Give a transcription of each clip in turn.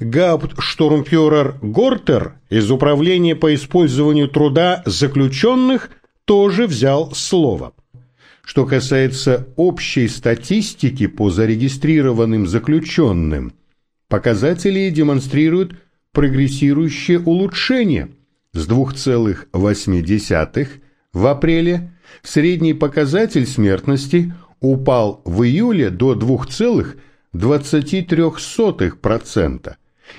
Гауптштурмфюрер Гортер из Управления по использованию труда заключенных тоже взял слово. Что касается общей статистики по зарегистрированным заключенным, показатели демонстрируют прогрессирующее улучшение с 2,8 в апреле средний показатель смертности упал в июле до 2,23%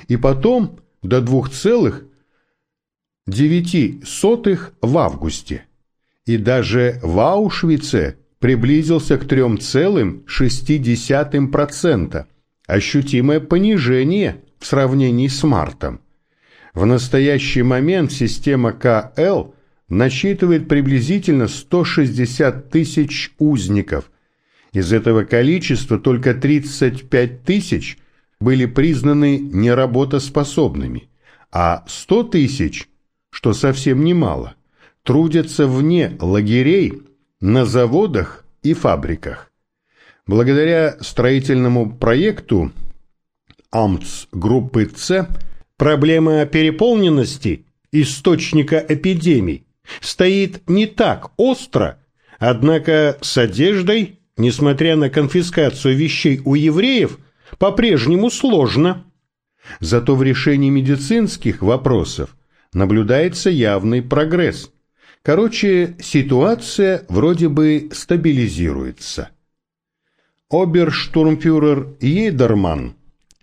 и потом до 2,9 в августе. И даже в Аушвице приблизился к 3,6%, ощутимое понижение в сравнении с мартом. В настоящий момент система КЛ насчитывает приблизительно 160 тысяч узников. Из этого количества только 35 тысяч были признаны неработоспособными, а 100 тысяч, что совсем немало, трудятся вне лагерей, на заводах и фабриках. Благодаря строительному проекту АМЦ группы С проблема переполненности источника эпидемий стоит не так остро, однако с одеждой, несмотря на конфискацию вещей у евреев, по-прежнему сложно. Зато в решении медицинских вопросов наблюдается явный прогресс. Короче, ситуация вроде бы стабилизируется. Оберштурмфюрер Ейдерман,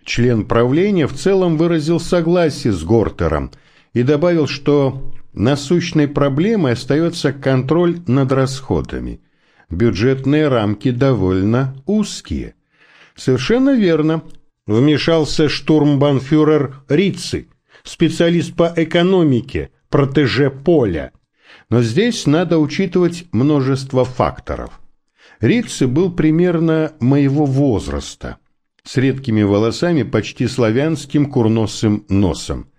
член правления, в целом выразил согласие с Гортером и добавил, что насущной проблемой остается контроль над расходами. Бюджетные рамки довольно узкие. Совершенно верно. Вмешался штурмбанфюрер Рицци, специалист по экономике, протеже Поля. Но здесь надо учитывать множество факторов. Рицци был примерно моего возраста, с редкими волосами, почти славянским курносым носом.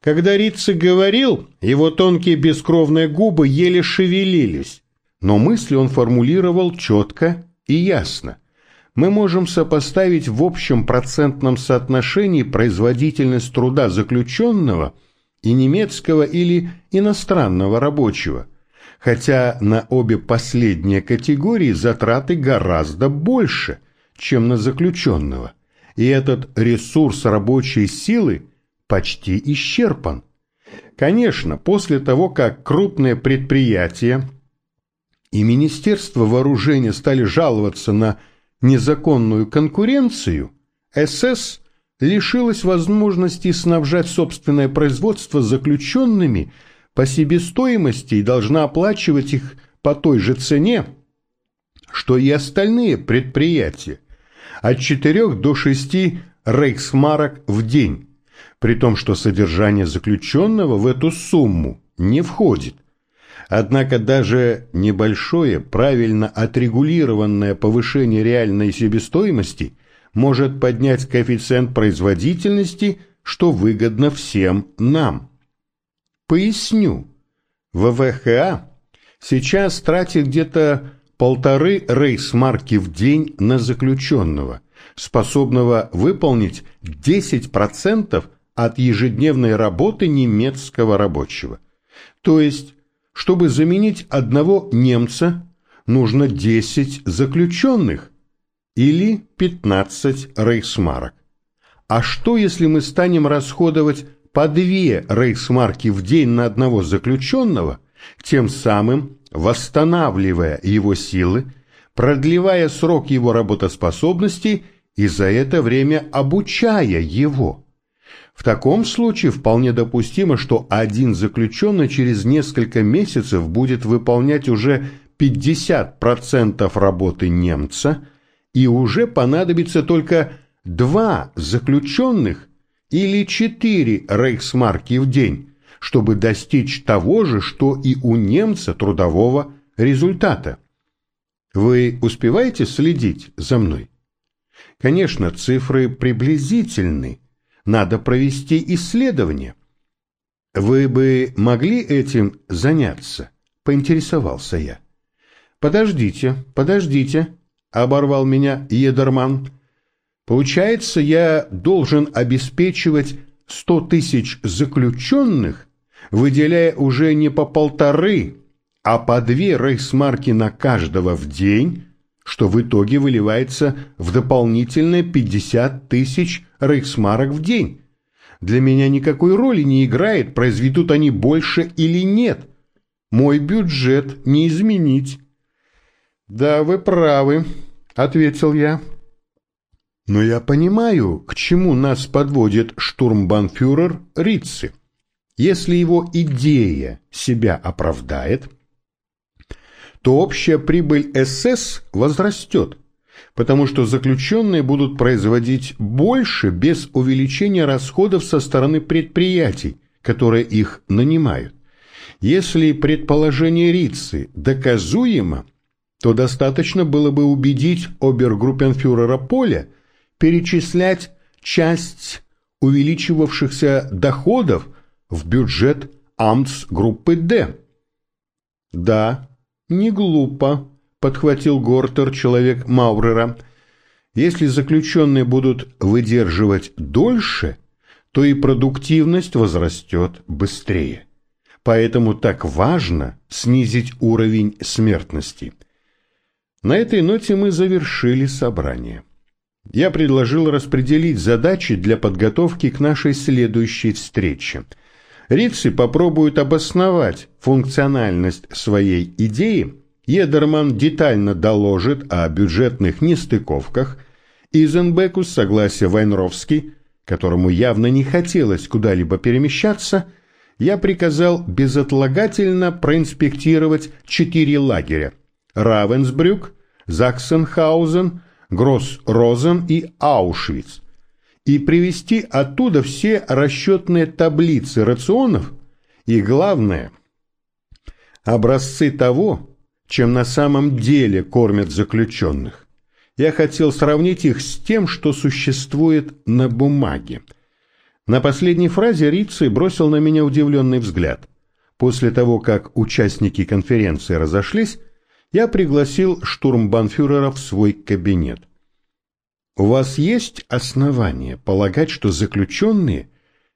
Когда Рицци говорил, его тонкие бескровные губы еле шевелились, но мысли он формулировал четко и ясно. Мы можем сопоставить в общем процентном соотношении производительность труда заключенного – и немецкого или иностранного рабочего, хотя на обе последние категории затраты гораздо больше, чем на заключенного, и этот ресурс рабочей силы почти исчерпан. Конечно, после того, как крупные предприятия и Министерство вооружения стали жаловаться на незаконную конкуренцию, СС лишилась возможности снабжать собственное производство заключенными по себестоимости и должна оплачивать их по той же цене, что и остальные предприятия, от 4 до 6 рейхсмарок в день, при том, что содержание заключенного в эту сумму не входит. Однако даже небольшое, правильно отрегулированное повышение реальной себестоимости – может поднять коэффициент производительности, что выгодно всем нам. Поясню. ВВХА сейчас тратит где-то полторы рейсмарки в день на заключенного, способного выполнить 10% от ежедневной работы немецкого рабочего. То есть, чтобы заменить одного немца, нужно 10 заключенных, или 15 рейхсмарок. А что, если мы станем расходовать по две рейхсмарки в день на одного заключенного, тем самым восстанавливая его силы, продлевая срок его работоспособности и за это время обучая его? В таком случае вполне допустимо, что один заключенный через несколько месяцев будет выполнять уже 50% работы немца – и уже понадобится только два заключенных или четыре рейхсмарки в день, чтобы достичь того же, что и у немца трудового результата. Вы успеваете следить за мной? Конечно, цифры приблизительны. Надо провести исследование. Вы бы могли этим заняться? Поинтересовался я. Подождите, подождите, оборвал меня Едерман. Получается, я должен обеспечивать 100 тысяч заключенных, выделяя уже не по полторы, а по две рейхсмарки на каждого в день, что в итоге выливается в дополнительные 50 тысяч рейхсмарок в день. Для меня никакой роли не играет, произведут они больше или нет. Мой бюджет не изменить. «Да, вы правы», — ответил я. «Но я понимаю, к чему нас подводит штурмбанфюрер Ритци. Если его идея себя оправдает, то общая прибыль СС возрастет, потому что заключенные будут производить больше без увеличения расходов со стороны предприятий, которые их нанимают. Если предположение Рицы доказуемо, то достаточно было бы убедить обергруппенфюрера Поля перечислять часть увеличивавшихся доходов в бюджет Амтс-группы «Д». Да, не глупо, подхватил Гортер, человек Маурера. Если заключенные будут выдерживать дольше, то и продуктивность возрастет быстрее. Поэтому так важно снизить уровень смертности. На этой ноте мы завершили собрание. Я предложил распределить задачи для подготовки к нашей следующей встрече – Рицци попробует обосновать функциональность своей идеи, Едерман детально доложит о бюджетных нестыковках, Изенбеку с согласия Вайнровский, которому явно не хотелось куда-либо перемещаться, я приказал безотлагательно проинспектировать четыре лагеря – Равенсбрюк, Заксенхаузен, Гросс-Розен и Аушвиц, и привести оттуда все расчетные таблицы рационов и, главное, образцы того, чем на самом деле кормят заключенных. Я хотел сравнить их с тем, что существует на бумаге. На последней фразе Рицци бросил на меня удивленный взгляд. После того, как участники конференции разошлись, я пригласил штурмбанфюрера в свой кабинет. У вас есть основания полагать, что заключенные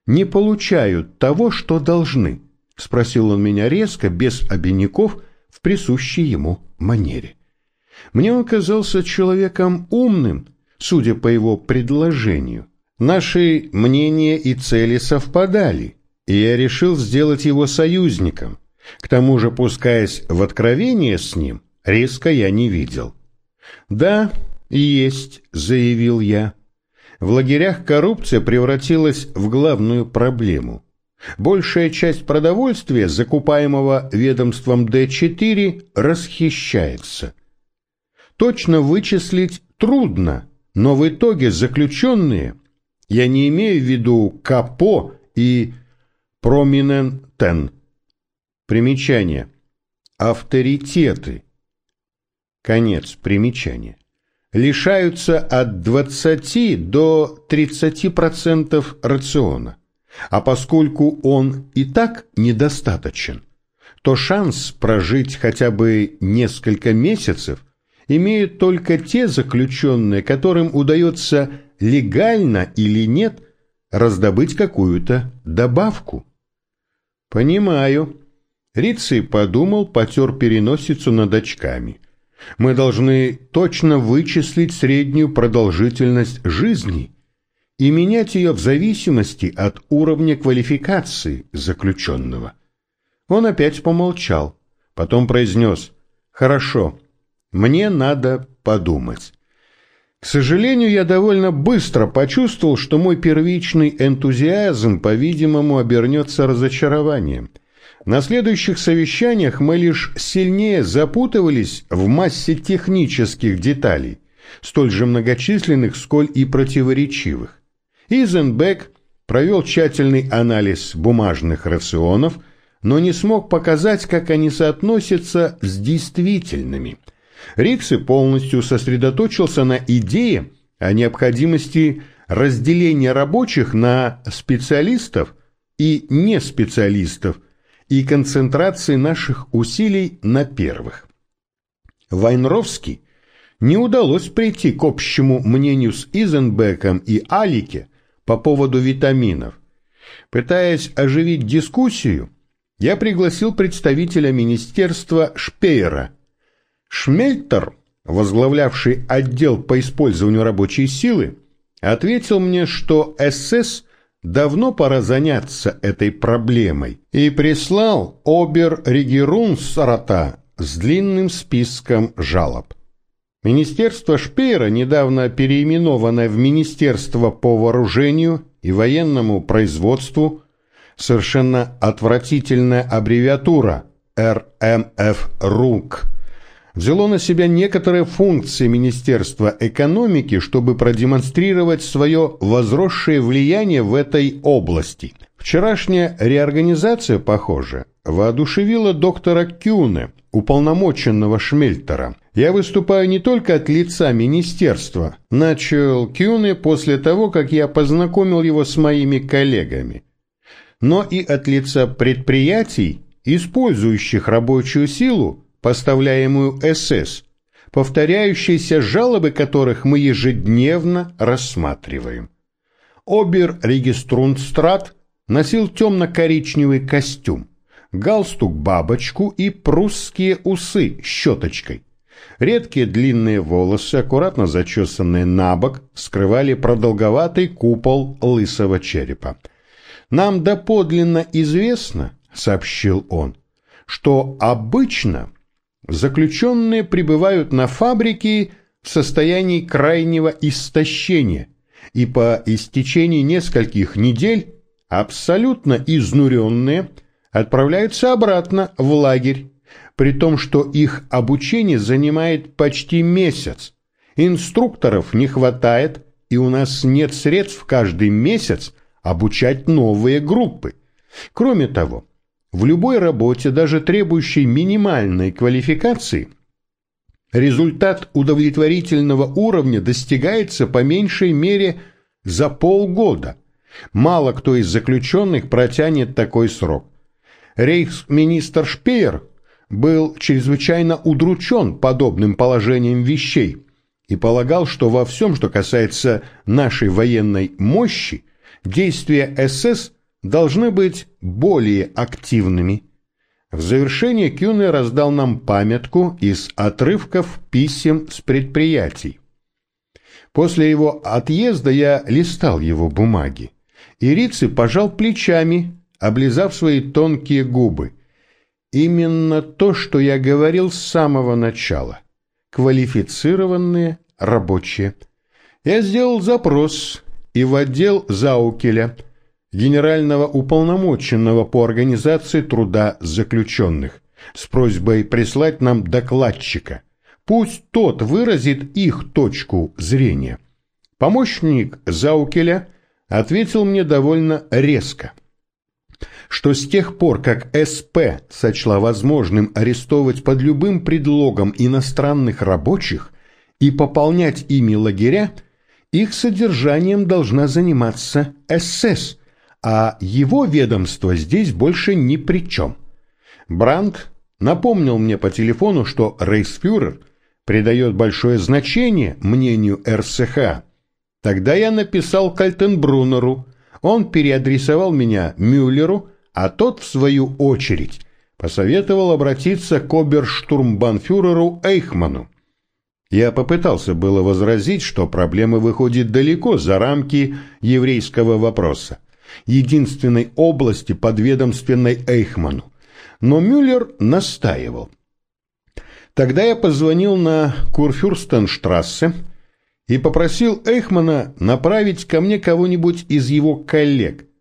не получают того, что должны? Спросил он меня резко, без обиняков, в присущей ему манере. Мне он казался человеком умным, судя по его предложению. Наши мнения и цели совпадали, и я решил сделать его союзником. К тому же, пускаясь в откровение с ним, риска я не видел. Да, «Есть», — заявил я. В лагерях коррупция превратилась в главную проблему. Большая часть продовольствия, закупаемого ведомством Д-4, расхищается. Точно вычислить трудно, но в итоге заключенные, я не имею в виду КАПО и проминентен, примечание, авторитеты, конец примечания лишаются от 20 до 30% рациона. А поскольку он и так недостаточен, то шанс прожить хотя бы несколько месяцев имеют только те заключенные, которым удается легально или нет раздобыть какую-то добавку. Понимаю. Рицей подумал, потер переносицу над очками – мы должны точно вычислить среднюю продолжительность жизни и менять ее в зависимости от уровня квалификации заключенного. Он опять помолчал, потом произнес «Хорошо, мне надо подумать». К сожалению, я довольно быстро почувствовал, что мой первичный энтузиазм, по-видимому, обернется разочарованием – на следующих совещаниях мы лишь сильнее запутывались в массе технических деталей, столь же многочисленных, сколь и противоречивых. Изенбек провел тщательный анализ бумажных рационов, но не смог показать, как они соотносятся с действительными. Риксы полностью сосредоточился на идее о необходимости разделения рабочих на специалистов и неспециалистов – и концентрации наших усилий на первых. Вайнровский не удалось прийти к общему мнению с Изенбеком и Алике по поводу витаминов. Пытаясь оживить дискуссию, я пригласил представителя министерства Шпеера. Шмельтер, возглавлявший отдел по использованию рабочей силы, ответил мне, что СС давно пора заняться этой проблемой и прислал обер-регерунсрата с длинным списком жалоб. Министерство Шпеера, недавно переименованное в Министерство по вооружению и военному производству, совершенно отвратительная аббревиатура РМФ-РУК, взяло на себя некоторые функции Министерства экономики, чтобы продемонстрировать свое возросшее влияние в этой области. Вчерашняя реорганизация, похоже, воодушевила доктора Кюне, уполномоченного Шмельтера. Я выступаю не только от лица министерства, начал Кюне после того, как я познакомил его с моими коллегами, но и от лица предприятий, использующих рабочую силу, поставляемую СС, повторяющиеся жалобы которых мы ежедневно рассматриваем. Обер-региструнстрат носил темно-коричневый костюм галстук-бабочку и прусские усы щеточкой. Редкие длинные волосы, аккуратно зачесанные на бок, скрывали продолговатый купол лысого черепа. «Нам доподлинно известно, — сообщил он, — что обычно заключенные прибывают на фабрики в состоянии крайнего истощения и по истечении нескольких недель абсолютно изнуренные – отправляются обратно в лагерь, при том, что их обучение занимает почти месяц. Инструкторов не хватает, и у нас нет средств каждый месяц обучать новые группы. Кроме того, в любой работе, даже требующей минимальной квалификации, результат удовлетворительного уровня достигается по меньшей мере за полгода. Мало кто из заключенных протянет такой срок рейхсминистр Шпеер был чрезвычайно удручен подобным положением вещей и полагал, что во всем, что касается нашей военной мощи, действия СС должны быть более активными. В завершение Кюне раздал нам памятку из отрывков писем с предприятий. После его отъезда я листал его бумаги, и Рици пожал плечами облизав свои тонкие губы. Именно то, что я говорил с самого начала. Квалифицированные рабочие. Я сделал запрос и в отдел Заукеля, генерального уполномоченного по организации труда заключенных, с просьбой прислать нам докладчика. Пусть тот выразит их точку зрения. Помощник Заукеля ответил мне довольно резко что с тех пор, как СП сочла возможным арестовывать под любым предлогом иностранных рабочих и пополнять ими лагеря, их содержанием должна заниматься СС, а его ведомство здесь больше ни при чем. Брандт напомнил мне по телефону, что рейхсфюрер придает большое значение мнению РСХ. Тогда я написал Кальтенбруннеру, он переадресовал меня Мюллеру, а тот, в свою очередь, посоветовал обратиться к оберштурмбанфюреру Эйхману. Я попытался было возразить, что проблема выходит далеко за рамки еврейского вопроса, единственной области подведомственной Эйхману, но Мюллер настаивал. Тогда я позвонил на Курфюрстенштрассе и попросил Эйхмана направить ко мне кого-нибудь из его коллег –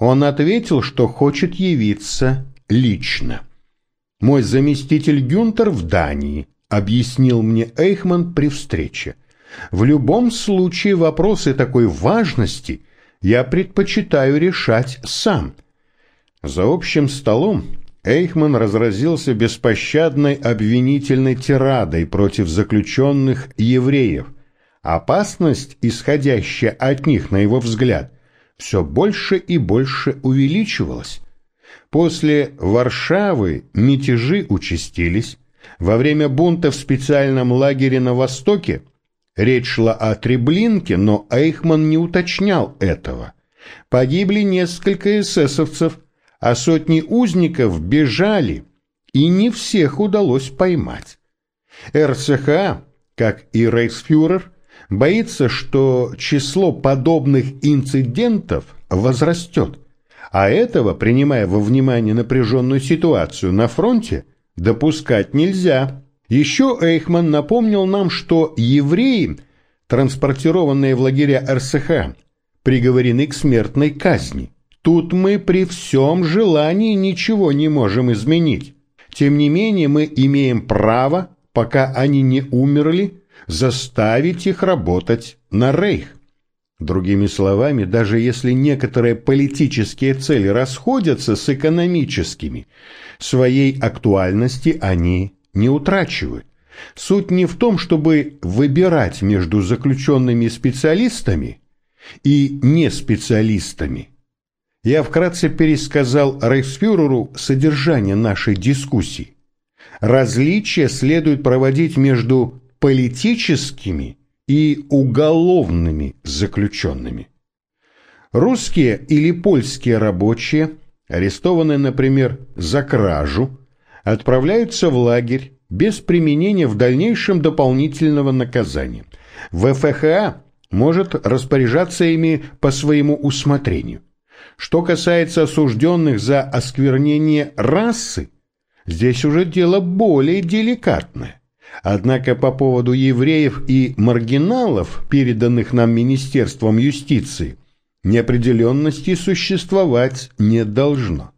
он ответил, что хочет явиться лично. «Мой заместитель Гюнтер в Дании», — объяснил мне Эйхман при встрече. «В любом случае вопросы такой важности я предпочитаю решать сам». За общим столом Эйхман разразился беспощадной обвинительной тирадой против заключенных евреев. Опасность, исходящая от них, на его взгляд — все больше и больше увеличивалось. После Варшавы мятежи участились, Во время бунта в специальном лагере на Востоке речь шла о Треблинке, но Эйхман не уточнял этого. Погибли несколько эсэсовцев, а сотни узников бежали, и не всех удалось поймать. РЦХ, как и рейхсфюрер, боится, что число подобных инцидентов возрастет, а этого, принимая во внимание напряженную ситуацию на фронте, допускать нельзя. Еще Эйхман напомнил нам, что евреи, транспортированные в лагеря РСХ, приговорены к смертной казни. Тут мы при всем желании ничего не можем изменить. Тем не менее мы имеем право, пока они не умерли, заставить их работать на рейх. Другими словами, даже если некоторые политические цели расходятся с экономическими, своей актуальности они не утрачивают. Суть не в том, чтобы выбирать между заключенными специалистами и неспециалистами. Я вкратце пересказал Рейхсфюреру содержание нашей дискуссии. Различия следует проводить между политическими и уголовными заключенными. Русские или польские рабочие, арестованные, например, за кражу, отправляются в лагерь без применения в дальнейшем дополнительного наказания. ВФХА может распоряжаться ими по своему усмотрению. Что касается осужденных за осквернение расы, здесь уже дело более деликатное. Однако по поводу евреев и маргиналов, переданных нам Министерством юстиции, неопределенности существовать не должно.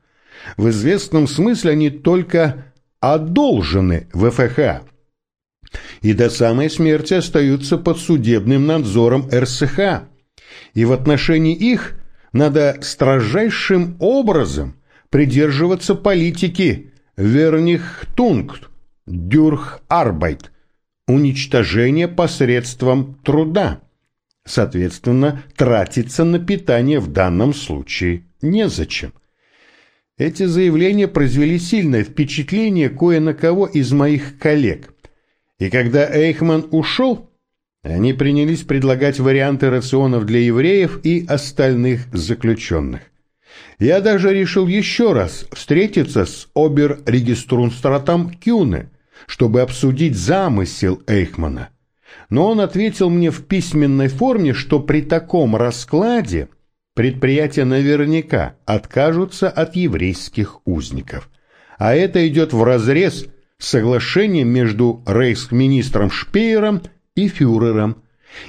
В известном смысле они только одолжены ВФХ и до самой смерти остаются под судебным надзором РСХ, и в отношении их надо строжайшим образом придерживаться политики «вернихтункт», дюрхарбайт – уничтожение посредством труда. Соответственно, тратиться на питание в данном случае незачем. Эти заявления произвели сильное впечатление кое на кого из моих коллег. И когда Эйхман ушел, они принялись предлагать варианты рационов для евреев и остальных заключенных. Я даже решил еще раз встретиться с обер-региструнстратом Кюне, чтобы обсудить замысел Эйхмана. Но он ответил мне в письменной форме, что при таком раскладе предприятия наверняка откажутся от еврейских узников. А это идет вразрез с соглашением между рейхсминистром Шпеером и фюрером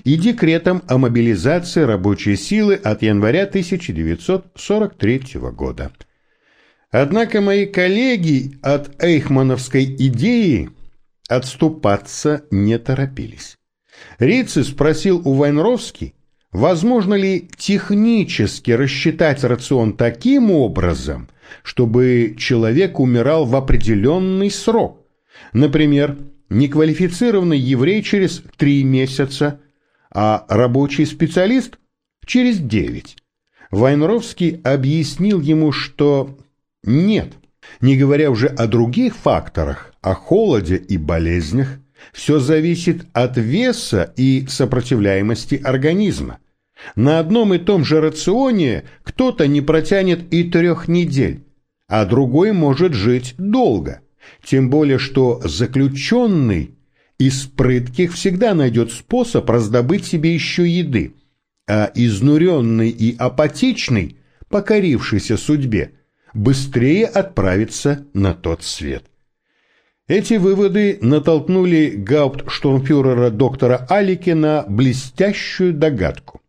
и декретом о мобилизации рабочей силы от января 1943 года. Однако мои коллеги от эйхмановской идеи отступаться не торопились. Рици спросил у Вайнровски, возможно ли технически рассчитать рацион таким образом, чтобы человек умирал в определенный срок. Например, неквалифицированный еврей через три месяца, а рабочий специалист через девять. Вайнровский объяснил ему, что нет, не говоря уже о других факторах, о холоде и болезнях, все зависит от веса и сопротивляемости организма. На одном и том же рационе кто-то не протянет и трех недель, а другой может жить долго. Тем более, что заключенный из прытких всегда найдет способ раздобыть себе еще еды, а изнуренный и апатичный, покорившийся судьбе, быстрее отправится на тот свет. Эти выводы натолкнули гауптштурмфюрера доктора Алики на блестящую догадку.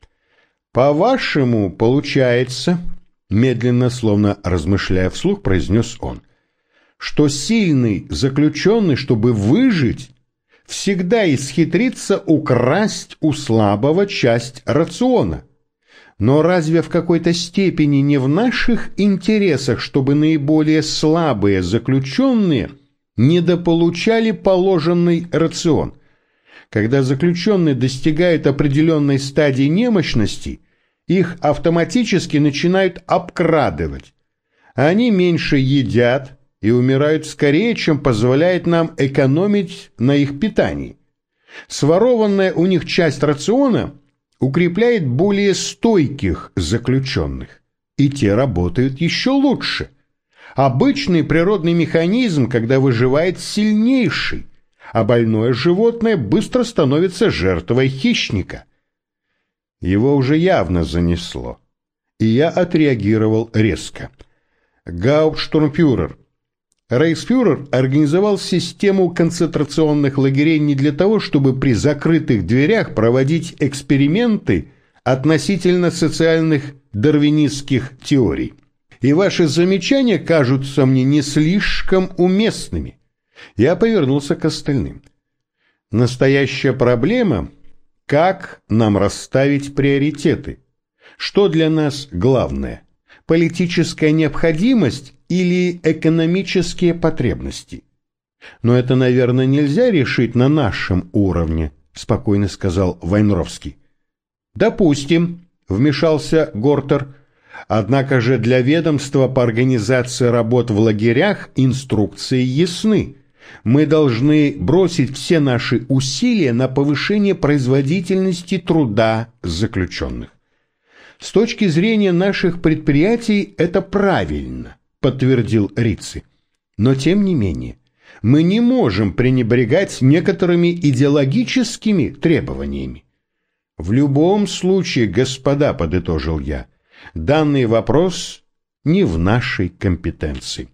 «По-вашему, получается, — медленно, словно размышляя вслух, произнес он, — что сильный заключенный, чтобы выжить, всегда исхитрится украсть у слабого часть рациона. Но разве в какой-то степени не в наших интересах, чтобы наиболее слабые заключенные недополучали положенный рацион? Когда заключенные достигают определенной стадии немощности, их автоматически начинают обкрадывать. Они меньше едят и умирают скорее, чем позволяет нам экономить на их питании. Сворованная у них часть рациона укрепляет более стойких заключенных, и те работают еще лучше. Обычный природный механизм, когда выживает сильнейший, а больное животное быстро становится жертвой хищника. Его уже явно занесло, и я отреагировал резко. Гауптштурмфюрер, Рейхсфюрер организовал систему концентрационных лагерей не для того, чтобы при закрытых дверях проводить эксперименты относительно социальных дарвинистских теорий. И ваши замечания кажутся мне не слишком уместными. Я повернулся к остальным. Настоящая проблема – как нам расставить приоритеты? Что для нас главное? Политическая необходимость или экономические потребности. Но это, наверное, нельзя решить на нашем уровне, спокойно сказал Вайнровский. Допустим, вмешался Гортер. Однако же для ведомства по организации работ в лагерях инструкции ясны. Мы должны бросить все наши усилия на повышение производительности труда заключенных. С точки зрения наших предприятий это правильно подтвердил Рицци. Но тем не менее, мы не можем пренебрегать некоторыми идеологическими требованиями. В любом случае, господа, подытожил я, данный вопрос не в нашей компетенции.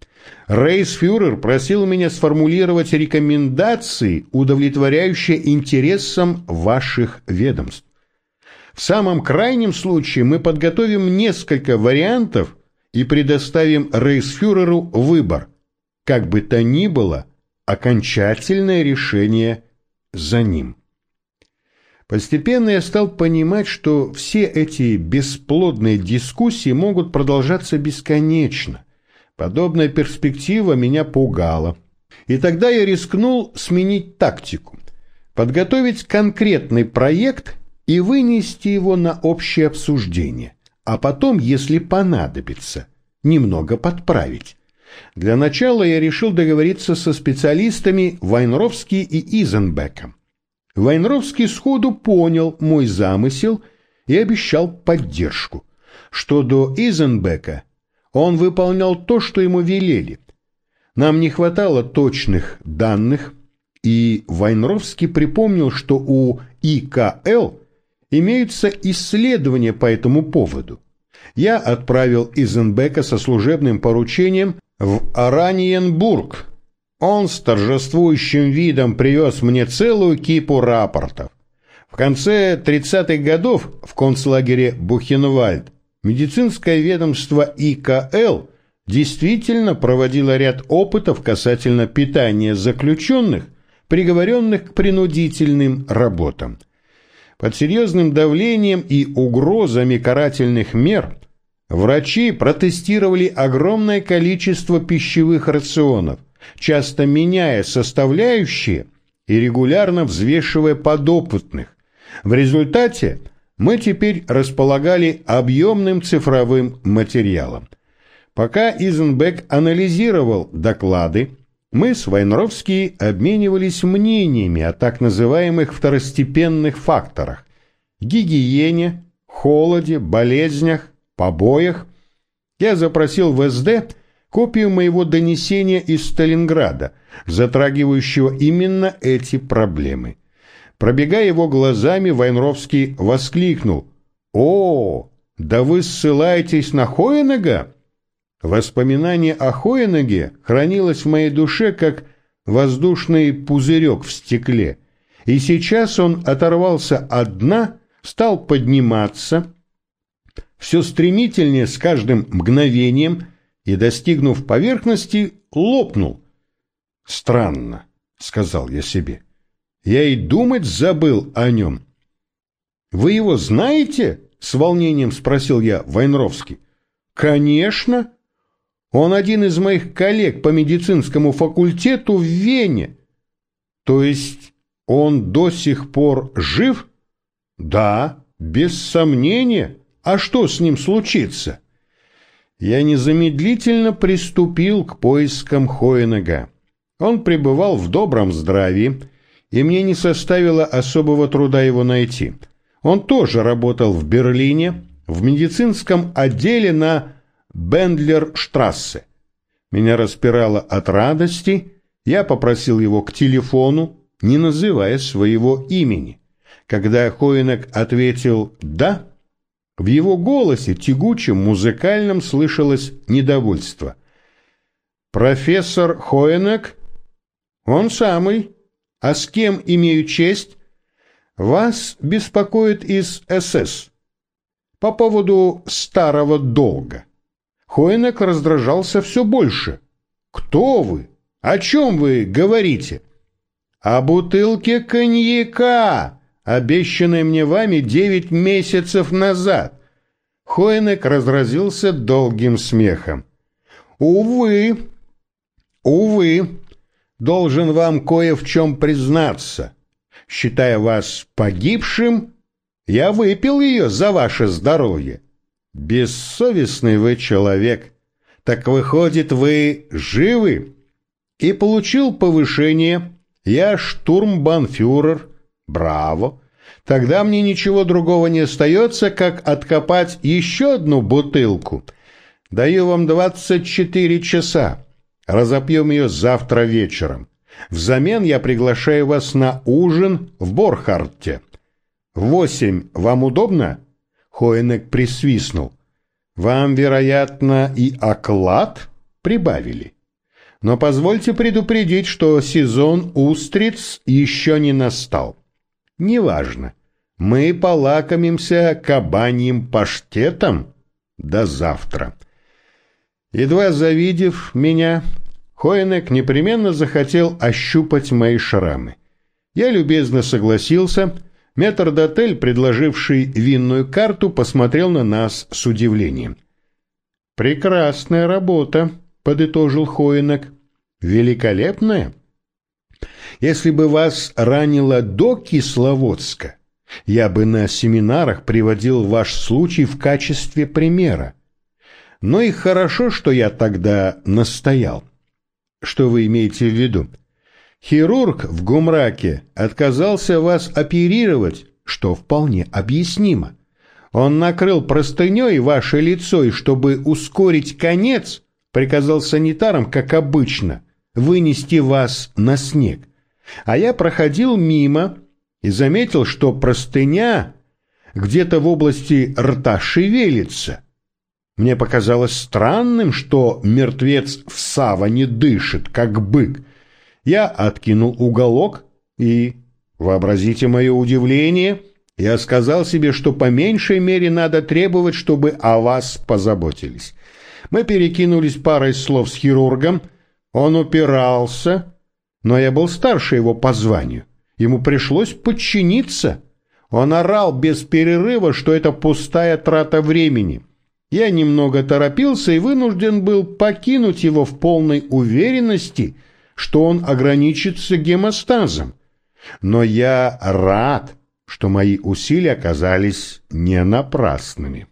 Рейсфюрер просил меня сформулировать рекомендации, удовлетворяющие интересам ваших ведомств. В самом крайнем случае мы подготовим несколько вариантов и предоставим рейсфюреру выбор. Как бы то ни было, окончательное решение за ним. Постепенно я стал понимать, что все эти бесплодные дискуссии могут продолжаться бесконечно. Подобная перспектива меня пугала. И тогда я рискнул сменить тактику, подготовить конкретный проект и вынести его на общее обсуждение а потом, если понадобится, немного подправить. Для начала я решил договориться со специалистами Вайнровски и Изенбеком. Вайнровский сходу понял мой замысел и обещал поддержку. Что до Изенбека, он выполнял то, что ему велели. Нам не хватало точных данных, и Вайнровский припомнил, что у ИКЛ имеются исследования по этому поводу. Я отправил Изенбека со служебным поручением в Араниенбург. Он с торжествующим видом привез мне целую кипу рапортов. В конце 30-х годов в концлагере Бухенвальд медицинское ведомство ИКЛ действительно проводило ряд опытов касательно питания заключенных, приговоренных к принудительным работам – под серьезным давлением и угрозами карательных мер врачи протестировали огромное количество пищевых рационов, часто меняя составляющие и регулярно взвешивая подопытных. В результате мы теперь располагали объемным цифровым материалом. Пока Изенбек анализировал доклады, мы с Вайнровски обменивались мнениями о так называемых второстепенных факторах – гигиене, холоде, болезнях, побоях. Я запросил в СД копию моего донесения из Сталинграда, затрагивающего именно эти проблемы. Пробегая его глазами, Вайнровский воскликнул «О, да вы ссылаетесь на Хоенега?» Воспоминание о Хоенаге хранилось в моей душе как воздушный пузырек в стекле, и сейчас он оторвался от дна, стал подниматься, все стремительнее с каждым мгновением и, достигнув поверхности, лопнул. «Странно», — сказал я себе, — «я и думать забыл о нем». «Вы его знаете?» — с волнением спросил я Вайнровский. «Конечно», он один из моих коллег по медицинскому факультету в Вене. То есть он до сих пор жив? Да, без сомнения. А что с ним случится? Я незамедлительно приступил к поискам Хоенега. Он пребывал в добром здравии, и мне не составило особого труда его найти. Он тоже работал в Берлине, в медицинском отделе на Бендлерштрассе. Меня распирало от радости, я попросил его к телефону, не называя своего имени. Когда Хоинек ответил «да», в его голосе, тягучем, музыкальном, слышалось недовольство. «Профессор Хоинек?» «Он самый. А с кем имею честь?» «Вас беспокоит из СС. По поводу старого долга». Хоинек раздражался все больше. «Кто вы? О чем вы говорите?» «О бутылке коньяка, обещанной мне вами девять месяцев назад». Хоинек разразился долгим смехом. «Увы, увы, должен вам кое в чем признаться. Считая вас погибшим, я выпил ее за ваше здоровье. Бессовестный вы человек. Так выходит, вы живы?» И получил повышение я штурмбанфюрер. Браво. Тогда мне ничего другого не остается, как откопать еще одну бутылку. Даю вам 24 часа. Разопьем ее завтра вечером. Взамен я приглашаю вас на ужин в Борхарте. Восемь вам удобно? Хоенек присвистнул. Вам, вероятно, и оклад прибавили. Но позвольте предупредить, что сезон устриц еще не настал. Неважно. Мы полакомимся кабаньим паштетом до завтра. Едва завидев меня, Хоенек непременно захотел ощупать мои шрамы. Я любезно согласился. Метрдотель, предложивший винную карту, посмотрел на нас с удивлением. «Прекрасная работа», — подытожил Хоинок. «Великолепная. Если бы вас ранило до Кисловодска, я бы на семинарах приводил ваш случай в качестве примера. Но и хорошо, что я тогда настоял. Что вы имеете в виду? Хирург в Гумраке отказался вас оперировать, что вполне объяснимо. Он накрыл простыней ваше лицо, и чтобы ускорить конец, приказал санитарам, как обычно, вынести вас на снег. А я проходил мимо и заметил, что простыня где-то в области рта шевелится. Мне показалось странным, что мертвец в саване дышит, как бык. Я откинул уголок и, вообразите мое удивление, я сказал себе, что по меньшей мере надо требовать, чтобы о вас позаботились. Мы перекинулись парой слов с хирургом, он упирался, но я был старше его по званию. Ему пришлось подчиниться. Он орал без перерыва, что это пустая трата времени. Я немного торопился и вынужден был покинуть его в полной уверенности, что он ограничится гемостазом. Но я рад, что мои усилия оказались не напрасными.